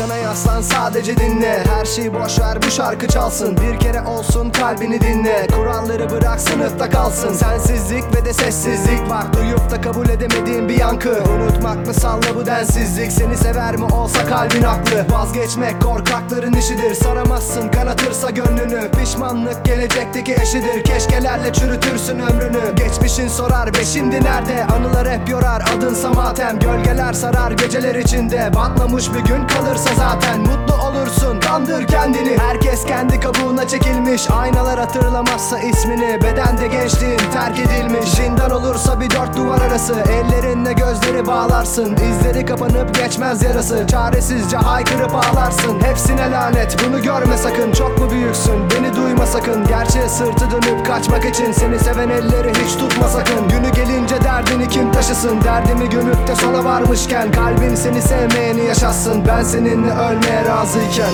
arkana yaslan sadece dinle. Her şeyi boş ver bu şarkı çalsın. Bir kere olsun kalbini dinle. Kuralları bırak sınıfta kalsın. Sensizlik ve de sessizlik var. Duyup da kabul edemediğin bir yankı. Unutmak mı salla bu densizlik? Seni sever mi olsa kalbin haklı. Vazgeçmek korkakların işidir. Saramazsın kanatırsa gönlünü. Pişmanlık gelecekteki eşidir. Keşkelerle çürütürsün ömrünü. Geçmişin sorar ve şimdi nerede? Anılar hep yorar adınsa matem Gölgeler sarar geceler içinde. Batmamış bir gün kalırsa zaten Mutlu olursun. Kandır kendini. Herkes kendi kabuğuna çekilmiş. Aynalar hatırlamazsa ismini Bedende gençliğin terk edilmiş. Zindan olursa bir dört duvar arası. Ellerinle gözleri bağlarsın. İzleri kapanıp geçmez yarası. Çaresizce haykırıp ağlarsın. Hepsine lanet. Bunu görme sakın. Çok mu büyüksün? Beni duyma sakın. Gerçeğe sırtı dönüp kaçmak için Seni seven elleri hiç tutma sakın. Günü gelince taşısın Derdimi gömüp de sona varmışken Kalbin seni sevmeyeni yaşatsın. Ben seninle ölmeye razıyken